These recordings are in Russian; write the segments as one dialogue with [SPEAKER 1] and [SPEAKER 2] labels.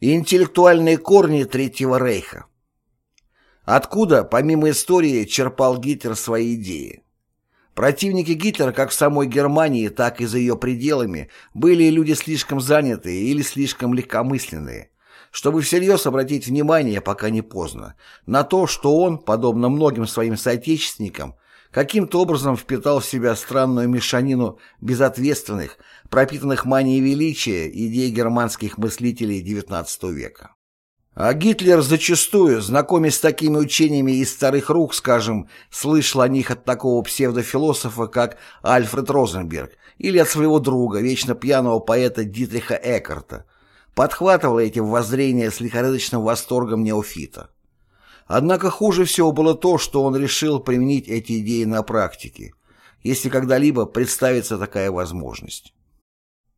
[SPEAKER 1] Интеллектуальные корни Третьего Рейха Откуда, помимо истории, черпал Гитлер свои идеи? Противники Гитлера как в самой Германии, так и за ее пределами были люди слишком занятые или слишком легкомысленные, чтобы всерьез обратить внимание, пока не поздно, на то, что он, подобно многим своим соотечественникам, каким-то образом впитал в себя странную мешанину безответственных, пропитанных манией величия идей германских мыслителей XIX века. А Гитлер зачастую, знакомясь с такими учениями из старых рук, скажем, слышал о них от такого псевдофилософа, как Альфред Розенберг, или от своего друга, вечно пьяного поэта Дитриха Эккарта, подхватывал эти воззрения с лихорадочным восторгом неофита. Однако хуже всего было то, что он решил применить эти идеи на практике, если когда-либо представится такая возможность.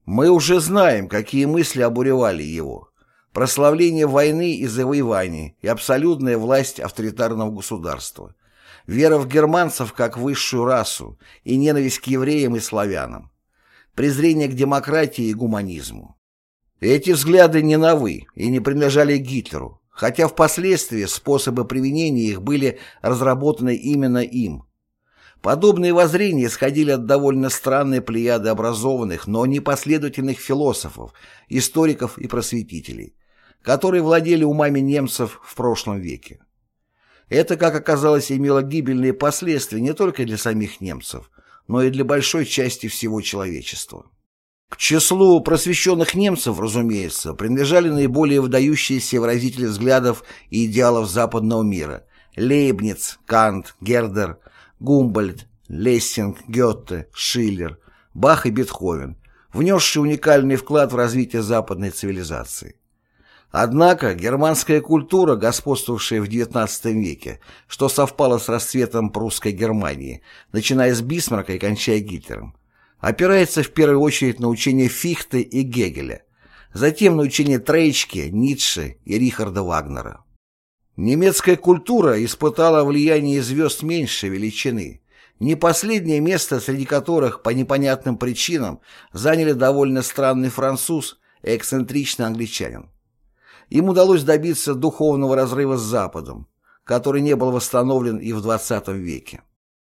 [SPEAKER 1] Мы уже знаем, какие мысли обуревали его. Прославление войны и завоеваний и абсолютная власть авторитарного государства. Вера в германцев как высшую расу и ненависть к евреям и славянам. Презрение к демократии и гуманизму. Эти взгляды не новы и не принадлежали Гитлеру, хотя впоследствии способы применения их были разработаны именно им. Подобные воззрения исходили от довольно странной плеяды образованных, но непоследовательных философов, историков и просветителей, которые владели умами немцев в прошлом веке. Это, как оказалось, имело гибельные последствия не только для самих немцев, но и для большой части всего человечества. К числу просвещенных немцев, разумеется, принадлежали наиболее выдающиеся выразители взглядов и идеалов западного мира – Лейбниц, Кант, Гердер, Гумбольд, Лессинг, Гетте, Шиллер, Бах и Бетховен, внесшие уникальный вклад в развитие западной цивилизации. Однако германская культура, господствовавшая в XIX веке, что совпало с расцветом прусской Германии, начиная с Бисмарка и кончая Гитлером, опирается в первую очередь на учение Фихте и Гегеля, затем на учение Трейчке, Ницше и Рихарда Вагнера. Немецкая культура испытала влияние звезд меньшей величины, не последнее место среди которых по непонятным причинам заняли довольно странный француз и эксцентричный англичанин. Им удалось добиться духовного разрыва с Западом, который не был восстановлен и в XX веке.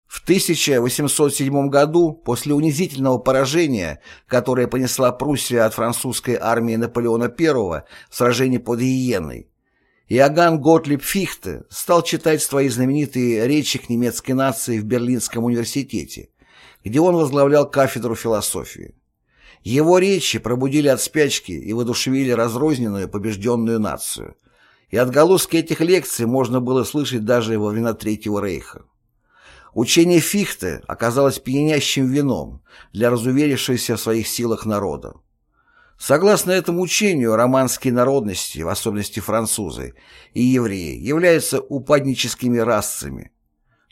[SPEAKER 1] В 1807 году, после унизительного поражения, которое понесла Пруссия от французской армии Наполеона I в сражении под Иеной, Иоганн Готлиб Фихте стал читать свои знаменитые речи к немецкой нации в Берлинском университете, где он возглавлял кафедру философии. Его речи пробудили от спячки и воодушевили разрозненную побежденную нацию, и отголоски этих лекций можно было слышать даже во времена Третьего Рейха. Учение Фихте оказалось пьянящим вином для разуверившегося в своих силах народа. Согласно этому учению, романские народности, в особенности французы и евреи, являются упадническими расами.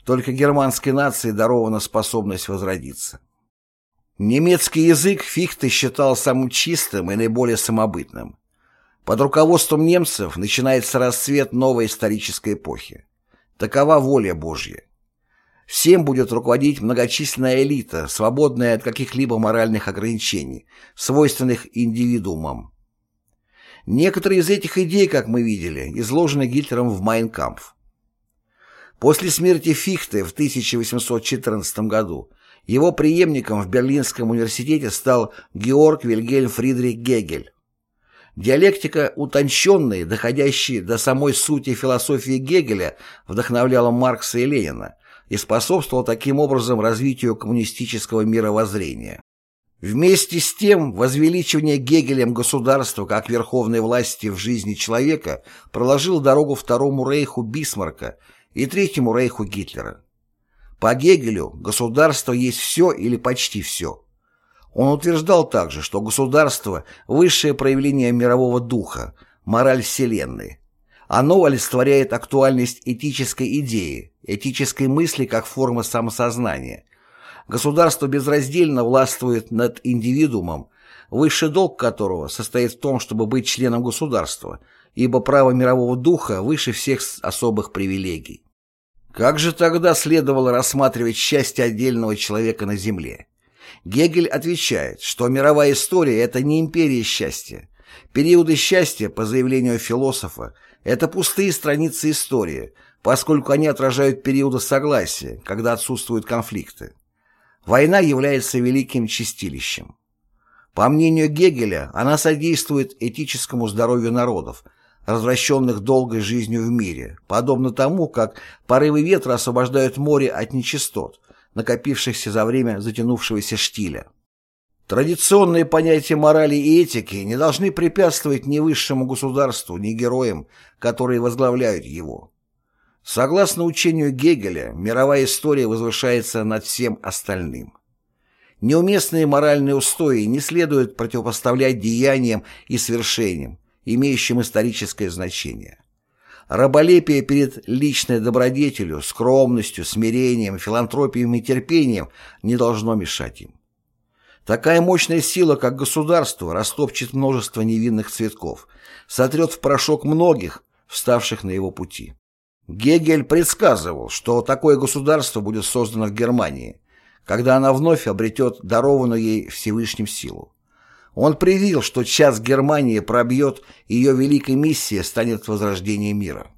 [SPEAKER 1] Только германской нации дарована способность возродиться. Немецкий язык Фихте считал самым чистым и наиболее самобытным. Под руководством немцев начинается расцвет новой исторической эпохи. Такова воля Божья. Всем будет руководить многочисленная элита, свободная от каких-либо моральных ограничений, свойственных индивидуумам. Некоторые из этих идей, как мы видели, изложены Гитлером в «Майнкампф». После смерти Фихте в 1814 году его преемником в Берлинском университете стал Георг Вильгельм Фридрих Гегель. Диалектика утонченная, доходящая до самой сути философии Гегеля, вдохновляла Маркса и Ленина, и способствовал таким образом развитию коммунистического мировоззрения. Вместе с тем, возвеличивание Гегелем государства как верховной власти в жизни человека проложил дорогу Второму Рейху Бисмарка и Третьему Рейху Гитлера. По Гегелю государство есть все или почти все. Он утверждал также, что государство – высшее проявление мирового духа, мораль Вселенной, оно олицетворяет актуальность этической идеи, этической мысли как формы самосознания. Государство безраздельно властвует над индивидуумом, высший долг которого состоит в том, чтобы быть членом государства, ибо право мирового духа выше всех особых привилегий. Как же тогда следовало рассматривать счастье отдельного человека на Земле? Гегель отвечает, что мировая история – это не империя счастья, Периоды счастья, по заявлению философа, это пустые страницы истории, поскольку они отражают периоды согласия, когда отсутствуют конфликты. Война является великим чистилищем. По мнению Гегеля, она содействует этическому здоровью народов, развращенных долгой жизнью в мире, подобно тому, как порывы ветра освобождают море от нечистот, накопившихся за время затянувшегося штиля. Традиционные понятия морали и этики не должны препятствовать ни высшему государству, ни героям, которые возглавляют его. Согласно учению Гегеля, мировая история возвышается над всем остальным. Неуместные моральные устои не следует противопоставлять деяниям и свершениям, имеющим историческое значение. Раболепие перед личной добродетелью, скромностью, смирением, филантропией и терпением не должно мешать им. Такая мощная сила, как государство, растопчет множество невинных цветков, сотрет в порошок многих, вставших на его пути. Гегель предсказывал, что такое государство будет создано в Германии, когда она вновь обретет дарованную ей Всевышним силу. Он предвидел, что час Германии пробьет, и ее великой миссией станет возрождение мира.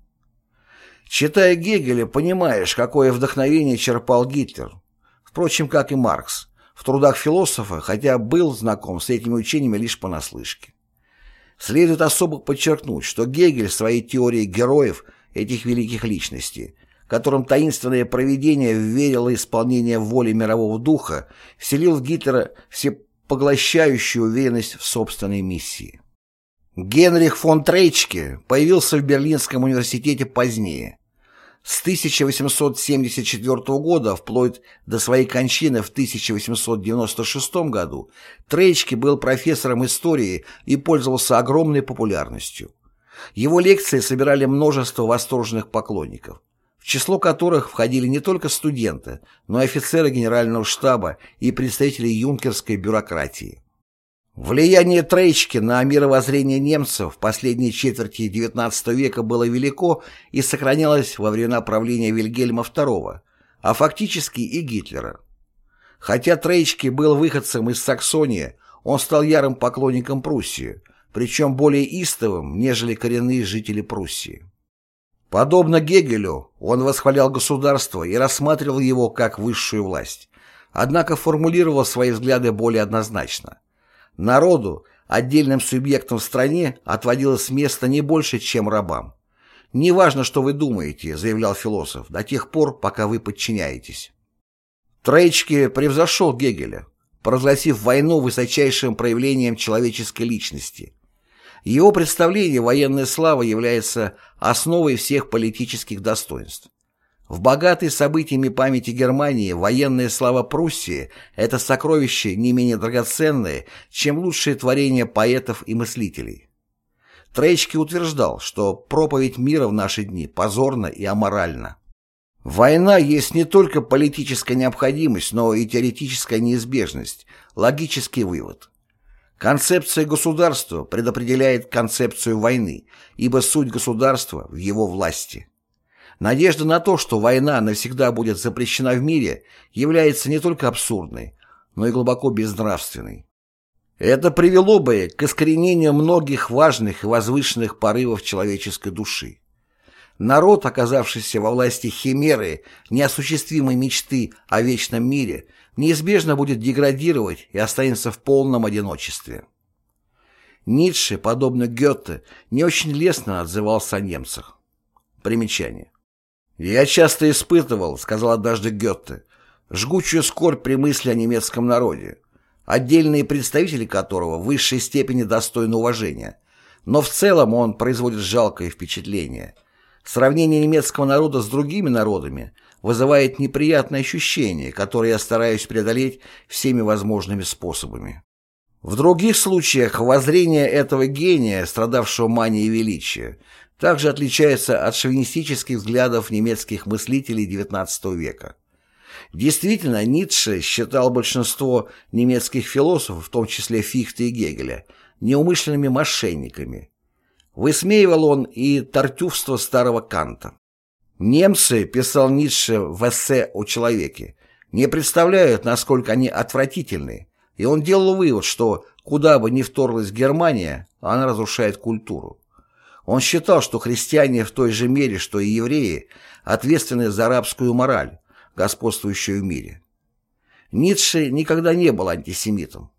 [SPEAKER 1] Читая Гегеля, понимаешь, какое вдохновение черпал Гитлер. Впрочем, как и Маркс, в трудах философа, хотя был знаком с этими учениями лишь понаслышке. Следует особо подчеркнуть, что Гегель своей теорией героев этих великих личностей, которым таинственное провидение верило исполнение воли мирового духа, вселил в Гитлера все поглощающую уверенность в собственной миссии. Генрих фон Трейчке появился в Берлинском университете позднее. С 1874 года вплоть до своей кончины в 1896 году Трейчке был профессором истории и пользовался огромной популярностью. Его лекции собирали множество восторженных поклонников в число которых входили не только студенты, но и офицеры генерального штаба и представители юнкерской бюрократии. Влияние Трейчки на мировоззрение немцев в последней четверти XIX века было велико и сохранялось во времена правления Вильгельма II, а фактически и Гитлера. Хотя Трейчки был выходцем из Саксонии, он стал ярым поклонником Пруссии, причем более истовым, нежели коренные жители Пруссии. Подобно Гегелю, он восхвалял государство и рассматривал его как высшую власть, однако формулировал свои взгляды более однозначно. Народу, отдельным субъектам в стране, отводилось место не больше, чем рабам. «Не важно, что вы думаете», — заявлял философ, «до тех пор, пока вы подчиняетесь». Троечки превзошел Гегеля, провозгласив войну высочайшим проявлением человеческой личности — его представление военная слава является основой всех политических достоинств. В богатой событиями памяти Германии военная слава Пруссии – это сокровище не менее драгоценное, чем лучшие творения поэтов и мыслителей. Трейчки утверждал, что проповедь мира в наши дни позорна и аморальна. Война есть не только политическая необходимость, но и теоретическая неизбежность, логический вывод. Концепция государства предопределяет концепцию войны, ибо суть государства в его власти. Надежда на то, что война навсегда будет запрещена в мире, является не только абсурдной, но и глубоко безнравственной. Это привело бы к искоренению многих важных и возвышенных порывов человеческой души. Народ, оказавшийся во власти химеры, неосуществимой мечты о вечном мире, неизбежно будет деградировать и останется в полном одиночестве. Ницше, подобно Гёте, не очень лестно отзывался о немцах. Примечание. «Я часто испытывал, — сказал однажды Гёте, — жгучую скорбь при мысли о немецком народе, отдельные представители которого в высшей степени достойны уважения, но в целом он производит жалкое впечатление. Сравнение немецкого народа с другими народами вызывает неприятное ощущение, которое я стараюсь преодолеть всеми возможными способами. В других случаях воззрение этого гения, страдавшего манией величия, также отличается от шовинистических взглядов немецких мыслителей XIX века. Действительно, Ницше считал большинство немецких философов, в том числе Фихте и Гегеля, неумышленными мошенниками. Высмеивал он и тартюфство старого Канта. Немцы, писал Ницше в эссе о человеке, не представляют, насколько они отвратительны, и он делал вывод, что Куда бы ни вторглась Германия, она разрушает культуру. Он считал, что христиане в той же мере, что и евреи, ответственны за арабскую мораль, господствующую в мире. Ницше никогда не был антисемитом.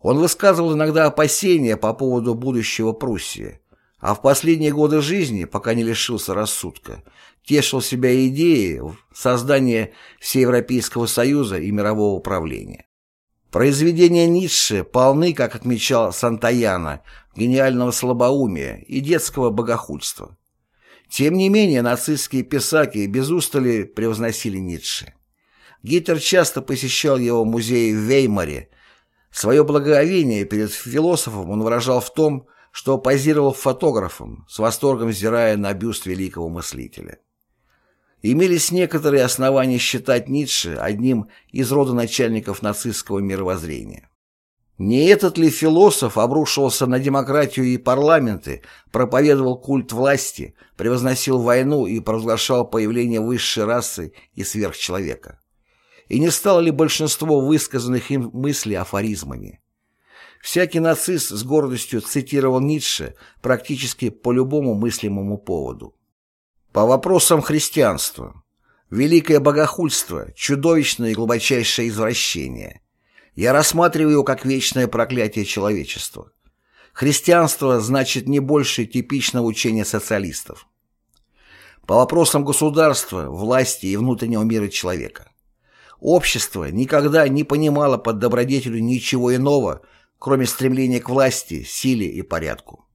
[SPEAKER 1] Он высказывал иногда опасения по поводу будущего Пруссии, а в последние годы жизни, пока не лишился рассудка, тешил себя идеей создания Всеевропейского союза и мирового управления. Произведения Ницше полны, как отмечал Сантаяна, гениального слабоумия и детского богохульства. Тем не менее, нацистские писаки без устали превозносили Ницше. Гитлер часто посещал его музей в Веймаре. Свое благоговение перед философом он выражал в том, что позировал фотографом, с восторгом взирая на бюст великого мыслителя. Имелись некоторые основания считать Ницше одним из рода начальников нацистского мировоззрения. Не этот ли философ обрушивался на демократию и парламенты, проповедовал культ власти, превозносил войну и провозглашал появление высшей расы и сверхчеловека? И не стало ли большинство высказанных им мыслей афоризмами? Всякий нацист с гордостью цитировал Ницше практически по любому мыслимому поводу. По вопросам христианства. Великое богохульство, чудовищное и глубочайшее извращение. Я рассматриваю его как вечное проклятие человечества. Христианство значит не больше типичного учения социалистов. По вопросам государства, власти и внутреннего мира человека. Общество никогда не понимало под добродетелю ничего иного, кроме стремления к власти, силе и порядку.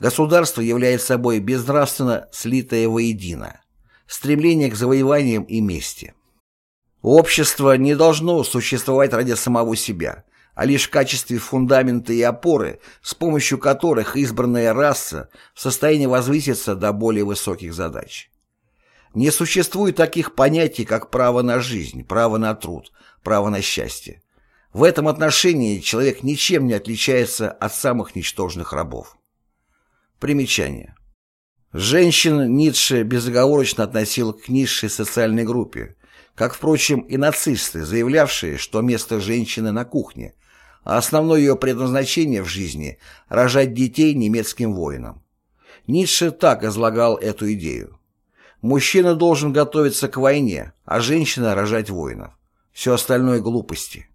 [SPEAKER 1] Государство является собой безнравственно слитое воедино, стремление к завоеваниям и мести. Общество не должно существовать ради самого себя, а лишь в качестве фундамента и опоры, с помощью которых избранная раса в состоянии возвыситься до более высоких задач. Не существует таких понятий, как право на жизнь, право на труд, право на счастье. В этом отношении человек ничем не отличается от самых ничтожных рабов. Примечание. Женщин Ницше безоговорочно относил к низшей социальной группе, как, впрочем, и нацисты, заявлявшие, что место женщины на кухне, а основное ее предназначение в жизни – рожать детей немецким воинам. Ницше так излагал эту идею. Мужчина должен готовиться к войне, а женщина – рожать воинов. Все остальное – глупости.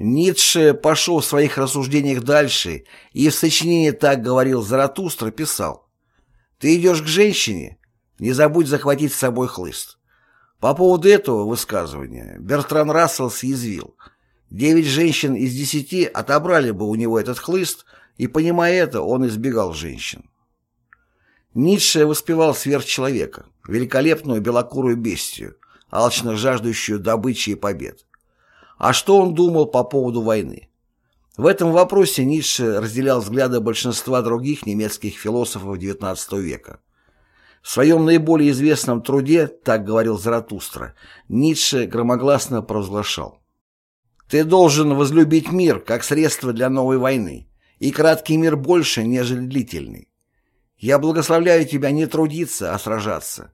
[SPEAKER 1] Ницше пошел в своих рассуждениях дальше и в сочинении «Так говорил Заратустра» писал «Ты идешь к женщине? Не забудь захватить с собой хлыст». По поводу этого высказывания Бертран Рассел съязвил «Девять женщин из десяти отобрали бы у него этот хлыст, и, понимая это, он избегал женщин». Ницше воспевал сверхчеловека, великолепную белокурую бестию, алчно жаждущую добычи и побед. А что он думал по поводу войны? В этом вопросе Ницше разделял взгляды большинства других немецких философов XIX века. В своем наиболее известном труде, так говорил Заратустра, Ницше громогласно провозглашал «Ты должен возлюбить мир как средство для новой войны, и краткий мир больше, нежели длительный. Я благословляю тебя не трудиться, а сражаться.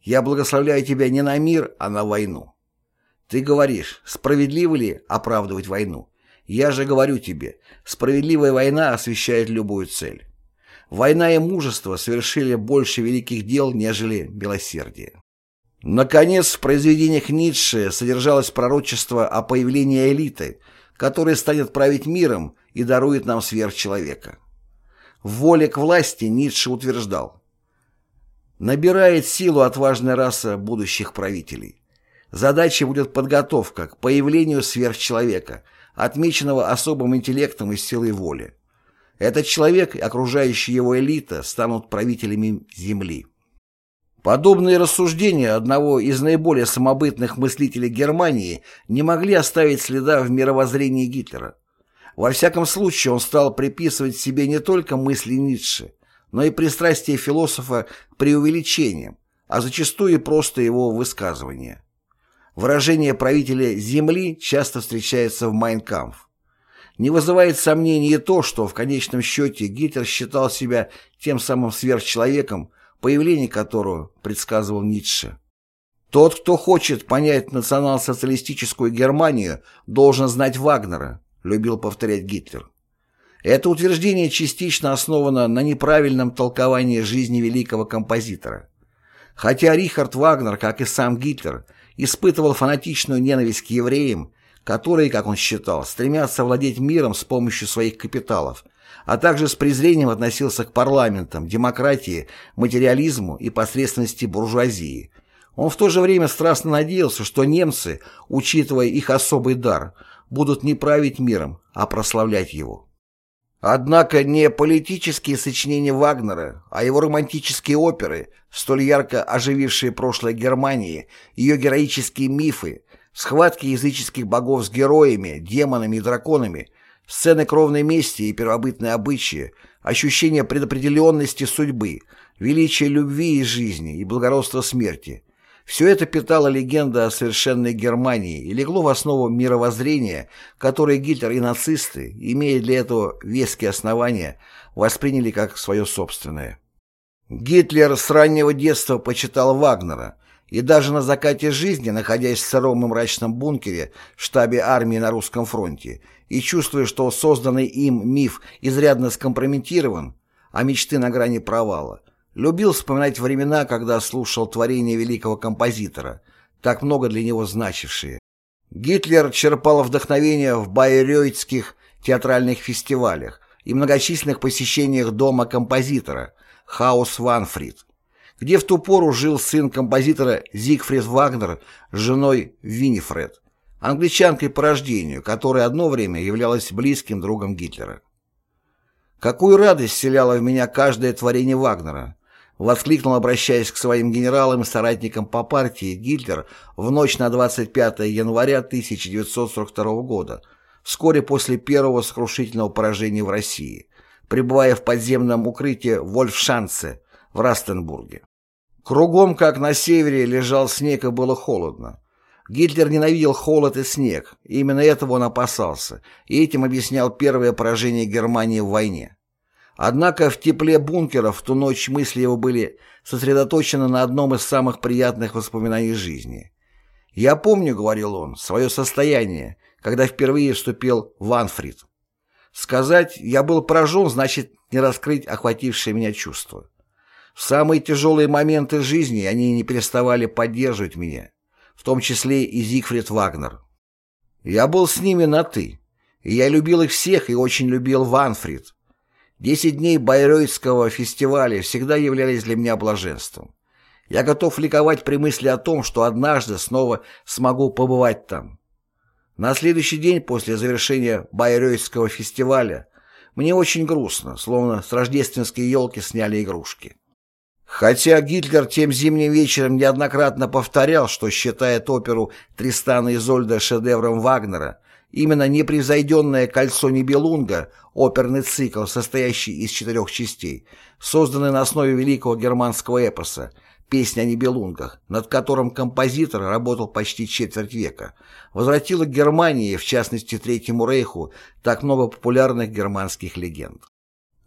[SPEAKER 1] Я благословляю тебя не на мир, а на войну. Ты говоришь, справедливо ли оправдывать войну? Я же говорю тебе, справедливая война освещает любую цель. Война и мужество совершили больше великих дел, нежели милосердие. Наконец, в произведениях Ницше содержалось пророчество о появлении элиты, которая станет править миром и дарует нам сверхчеловека. В воле к власти Ницше утверждал, набирает силу отважная раса будущих правителей. Задачей будет подготовка к появлению сверхчеловека, отмеченного особым интеллектом и силой воли. Этот человек и окружающая его элита станут правителями Земли. Подобные рассуждения одного из наиболее самобытных мыслителей Германии не могли оставить следа в мировоззрении Гитлера. Во всяком случае, он стал приписывать себе не только мысли Ницше, но и пристрастие философа к преувеличениям, а зачастую и просто его высказывания. Выражение правителя Земли часто встречается в «Майнкампф». Не вызывает сомнений и то, что в конечном счете Гитлер считал себя тем самым сверхчеловеком, появление которого предсказывал Ницше. Тот, кто хочет понять национал-социалистическую Германию, должен знать Вагнера, любил повторять Гитлер. Это утверждение частично основано на неправильном толковании жизни великого композитора. Хотя Рихард Вагнер, как и сам Гитлер, испытывал фанатичную ненависть к евреям, которые, как он считал, стремятся владеть миром с помощью своих капиталов, а также с презрением относился к парламентам, демократии, материализму и посредственности буржуазии. Он в то же время страстно надеялся, что немцы, учитывая их особый дар, будут не править миром, а прославлять его. Однако не политические сочинения Вагнера, а его романтические оперы, столь ярко оживившие прошлое Германии, ее героические мифы, схватки языческих богов с героями, демонами и драконами, сцены кровной мести и первобытные обычаи, ощущение предопределенности судьбы, величия любви и жизни и благородства смерти – все это питала легенда о совершенной Германии и легло в основу мировоззрения, которое Гитлер и нацисты, имея для этого веские основания, восприняли как свое собственное. Гитлер с раннего детства почитал Вагнера, и даже на закате жизни, находясь в сыром и мрачном бункере в штабе армии на русском фронте и чувствуя, что созданный им миф изрядно скомпрометирован, а мечты на грани провала, Любил вспоминать времена, когда слушал творения великого композитора, так много для него значившие. Гитлер черпал вдохновение в байрейтских театральных фестивалях и многочисленных посещениях дома композитора Хаус Ванфрид, где в ту пору жил сын композитора Зигфрид Вагнер с женой Винифред, англичанкой по рождению, которая одно время являлась близким другом Гитлера. Какую радость вселяло в меня каждое творение Вагнера, воскликнул, обращаясь к своим генералам и соратникам по партии, Гитлер в ночь на 25 января 1942 года, вскоре после первого сокрушительного поражения в России, пребывая в подземном укрытии Вольфшанце в Растенбурге. Кругом, как на севере, лежал снег и было холодно. Гитлер ненавидел холод и снег, именно этого он опасался, и этим объяснял первое поражение Германии в войне. Однако в тепле бункера в ту ночь мысли его были сосредоточены на одном из самых приятных воспоминаний жизни. «Я помню, — говорил он, — свое состояние, когда впервые вступил в Анфрид. Сказать «я был поражен» значит не раскрыть охватившее меня чувство. В самые тяжелые моменты жизни они не переставали поддерживать меня, в том числе и Зигфрид Вагнер. Я был с ними на «ты», и я любил их всех и очень любил Ванфрид, Десять дней Байройтского фестиваля всегда являлись для меня блаженством. Я готов ликовать при мысли о том, что однажды снова смогу побывать там. На следующий день после завершения Байройтского фестиваля мне очень грустно, словно с рождественской елки сняли игрушки. Хотя Гитлер тем зимним вечером неоднократно повторял, что считает оперу «Тристана и Изольда» шедевром Вагнера, Именно «Непревзойденное кольцо Нибелунга» — оперный цикл, состоящий из четырех частей, созданный на основе великого германского эпоса «Песня о Нибелунгах», над которым композитор работал почти четверть века, возвратила Германии, в частности Третьему Рейху, так много популярных германских легенд.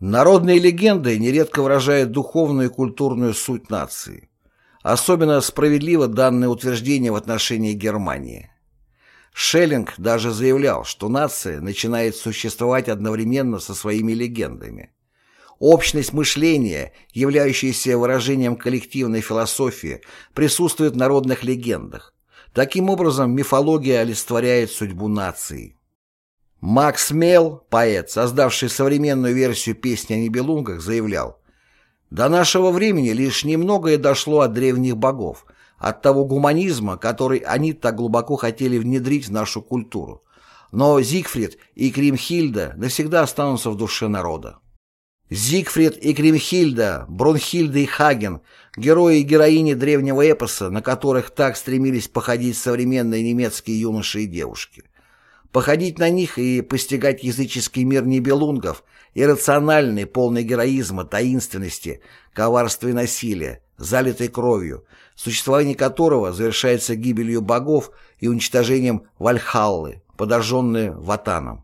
[SPEAKER 1] Народные легенды нередко выражают духовную и культурную суть нации. Особенно справедливо данное утверждение в отношении Германии. Шеллинг даже заявлял, что нация начинает существовать одновременно со своими легендами. Общность мышления, являющаяся выражением коллективной философии, присутствует в народных легендах. Таким образом, мифология олицетворяет судьбу нации. Макс Мел, поэт, создавший современную версию песни о Нибелунгах, заявлял, «До нашего времени лишь немногое дошло от древних богов, от того гуманизма, который они так глубоко хотели внедрить в нашу культуру. Но Зигфрид и Кримхильда навсегда останутся в душе народа. Зигфрид и Кримхильда, Бронхильда и Хаген – герои и героини древнего эпоса, на которых так стремились походить современные немецкие юноши и девушки. Походить на них и постигать языческий мир небелунгов, иррациональный, полный героизма, таинственности, коварства и насилия, залитой кровью, существование которого завершается гибелью богов и уничтожением Вальхаллы, подожженной Ватаном,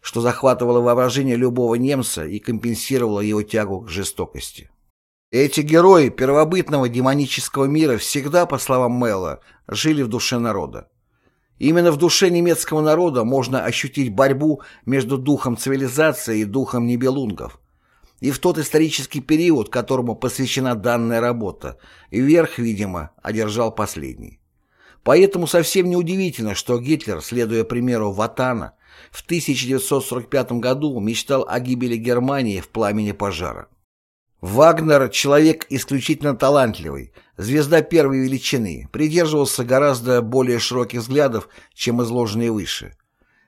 [SPEAKER 1] что захватывало воображение любого немца и компенсировало его тягу к жестокости. Эти герои первобытного демонического мира всегда, по словам Мэла, жили в душе народа. Именно в душе немецкого народа можно ощутить борьбу между духом цивилизации и духом небелунгов. И в тот исторический период, которому посвящена данная работа, верх, видимо, одержал последний. Поэтому совсем неудивительно, что Гитлер, следуя примеру Ватана, в 1945 году мечтал о гибели Германии в пламени пожара. Вагнер – человек исключительно талантливый, звезда первой величины, придерживался гораздо более широких взглядов, чем изложенные выше.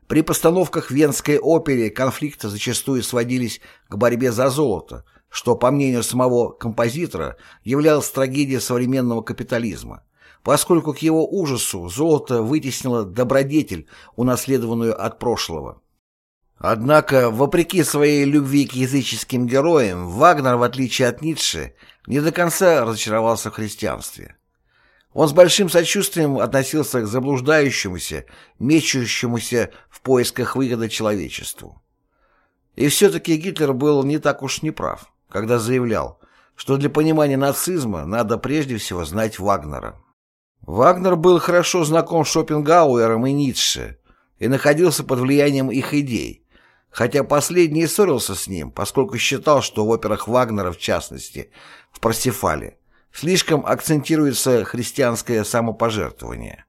[SPEAKER 1] При постановках Венской опере конфликты зачастую сводились к борьбе за золото, что, по мнению самого композитора, являлось трагедией современного капитализма, поскольку к его ужасу золото вытеснило добродетель, унаследованную от прошлого. Однако, вопреки своей любви к языческим героям, Вагнер, в отличие от Ницше, не до конца разочаровался в христианстве. Он с большим сочувствием относился к заблуждающемуся, мечущемуся в поисках выгоды человечеству. И все-таки Гитлер был не так уж неправ, когда заявлял, что для понимания нацизма надо прежде всего знать Вагнера. Вагнер был хорошо знаком Шопенгауэром и Ницше и находился под влиянием их идей, хотя последний ссорился с ним, поскольку считал, что в операх Вагнера, в частности, в «Парсифале», слишком акцентируется христианское самопожертвование.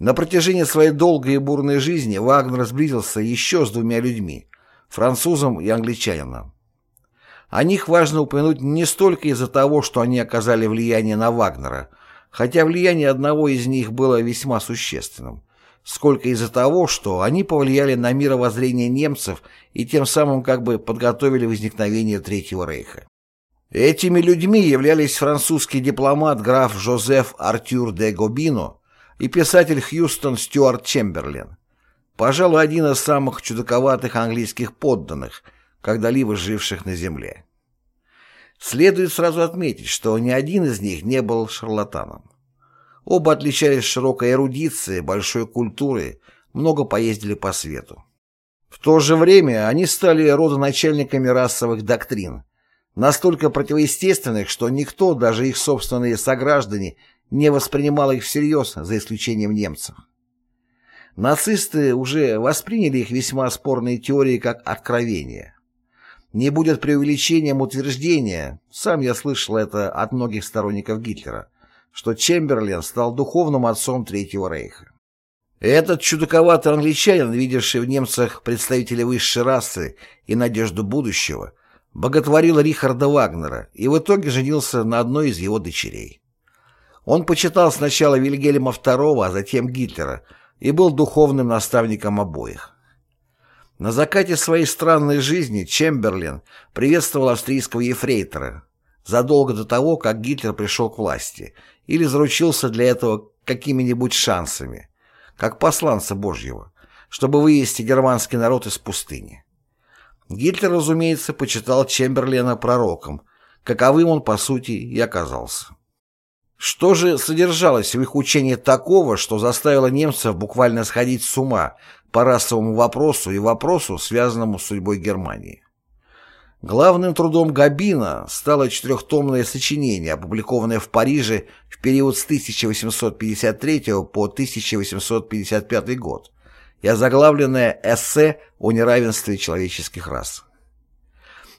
[SPEAKER 1] На протяжении своей долгой и бурной жизни Вагнер сблизился еще с двумя людьми – французом и англичанином. О них важно упомянуть не столько из-за того, что они оказали влияние на Вагнера, хотя влияние одного из них было весьма существенным, сколько из-за того, что они повлияли на мировоззрение немцев и тем самым как бы подготовили возникновение Третьего Рейха. Этими людьми являлись французский дипломат граф Жозеф Артюр де Гобино и писатель Хьюстон Стюарт Чемберлен, пожалуй, один из самых чудаковатых английских подданных, когда-либо живших на земле. Следует сразу отметить, что ни один из них не был шарлатаном. Оба отличались широкой эрудицией, большой культурой, много поездили по свету. В то же время они стали родоначальниками расовых доктрин, настолько противоестественных, что никто, даже их собственные сограждане, не воспринимал их всерьез, за исключением немцев. Нацисты уже восприняли их весьма спорные теории как откровение. Не будет преувеличением утверждения, сам я слышал это от многих сторонников Гитлера, что Чемберлен стал духовным отцом Третьего Рейха. Этот чудаковатый англичанин, видевший в немцах представителей высшей расы и надежду будущего, боготворил Рихарда Вагнера и в итоге женился на одной из его дочерей. Он почитал сначала Вильгельма II, а затем Гитлера и был духовным наставником обоих. На закате своей странной жизни Чемберлен приветствовал австрийского ефрейтора задолго до того, как Гитлер пришел к власти, или заручился для этого какими-нибудь шансами, как посланца Божьего, чтобы вывести германский народ из пустыни. Гитлер, разумеется, почитал Чемберлена пророком, каковым он, по сути, и оказался. Что же содержалось в их учении такого, что заставило немцев буквально сходить с ума по расовому вопросу и вопросу, связанному с судьбой Германии? Главным трудом Габина стало четырехтомное сочинение, опубликованное в Париже в период с 1853 по 1855 год, и озаглавленное «Эссе о неравенстве человеческих рас».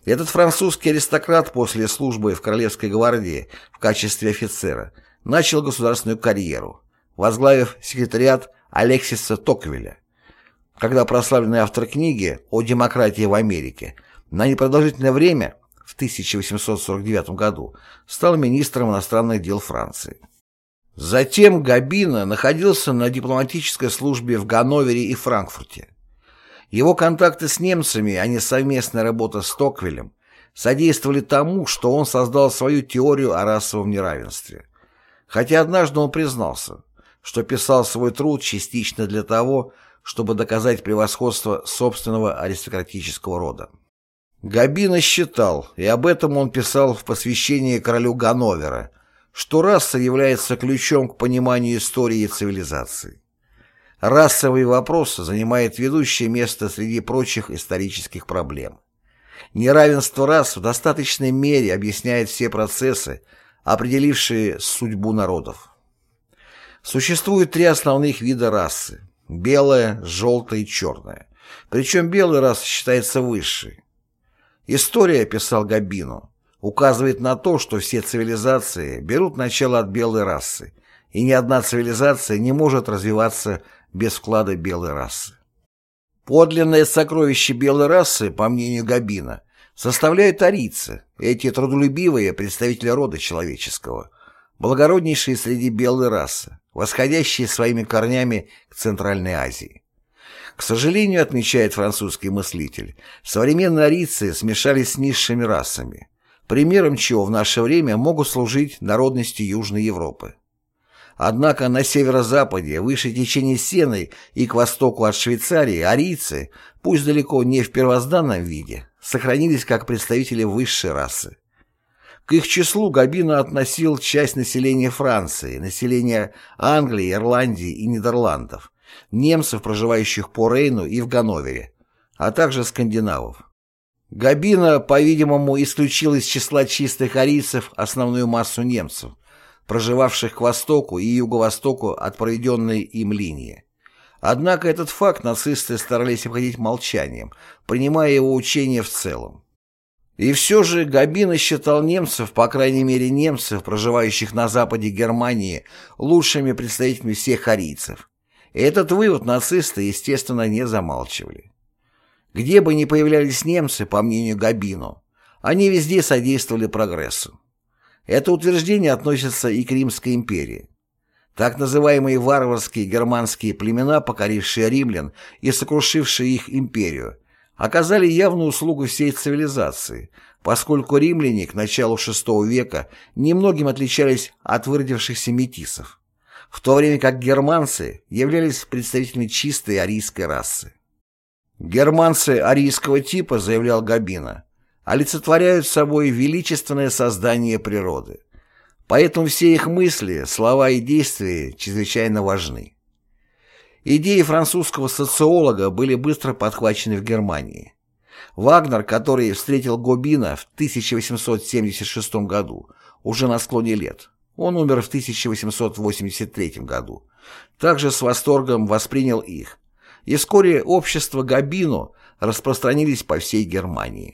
[SPEAKER 1] Этот французский аристократ после службы в Королевской гвардии в качестве офицера начал государственную карьеру, возглавив секретариат Алексиса Токвеля, когда прославленный автор книги о демократии в Америке на непродолжительное время в 1849 году стал министром иностранных дел Франции. Затем Габина находился на дипломатической службе в Ганновере и Франкфурте. Его контакты с немцами, а не совместная работа с Токвелем, содействовали тому, что он создал свою теорию о расовом неравенстве. Хотя однажды он признался, что писал свой труд частично для того, чтобы доказать превосходство собственного аристократического рода. Габина считал, и об этом он писал в посвящении королю Ганновера, что раса является ключом к пониманию истории и цивилизации. Расовый вопрос занимает ведущее место среди прочих исторических проблем. Неравенство рас в достаточной мере объясняет все процессы, определившие судьбу народов. Существует три основных вида расы – белая, желтая и черная. Причем белая раса считается высшей. История, писал Габино, указывает на то, что все цивилизации берут начало от белой расы, и ни одна цивилизация не может развиваться без вклада белой расы. Подлинное сокровище белой расы, по мнению Габина, составляют арийцы, эти трудолюбивые представители рода человеческого, благороднейшие среди белой расы, восходящие своими корнями к Центральной Азии. К сожалению, отмечает французский мыслитель, современные арийцы смешались с низшими расами, примером чего в наше время могут служить народности Южной Европы. Однако на северо-западе, выше течения Сены и к востоку от Швейцарии, арийцы, пусть далеко не в первозданном виде, сохранились как представители высшей расы. К их числу Габино относил часть населения Франции, населения Англии, Ирландии и Нидерландов, немцев, проживающих по Рейну и в Ганновере, а также скандинавов. Габино, по-видимому, исключил из числа чистых арийцев основную массу немцев, проживавших к востоку и юго-востоку от проведенной им линии. Однако этот факт нацисты старались обходить молчанием, принимая его учение в целом. И все же Габина считал немцев, по крайней мере немцев, проживающих на западе Германии, лучшими представителями всех арийцев. Этот вывод нацисты, естественно, не замалчивали. Где бы ни появлялись немцы, по мнению Габино, они везде содействовали прогрессу. Это утверждение относится и к Римской империи. Так называемые варварские германские племена, покорившие римлян и сокрушившие их империю, оказали явную услугу всей цивилизации, поскольку римляне к началу VI века немногим отличались от выродившихся метисов, в то время как германцы являлись представителями чистой арийской расы. Германцы арийского типа, заявлял Габина, олицетворяют собой величественное создание природы. Поэтому все их мысли, слова и действия чрезвычайно важны. Идеи французского социолога были быстро подхвачены в Германии. Вагнер, который встретил Гобина в 1876 году, уже на склоне лет, он умер в 1883 году, также с восторгом воспринял их, и вскоре общество Габино распространились по всей Германии.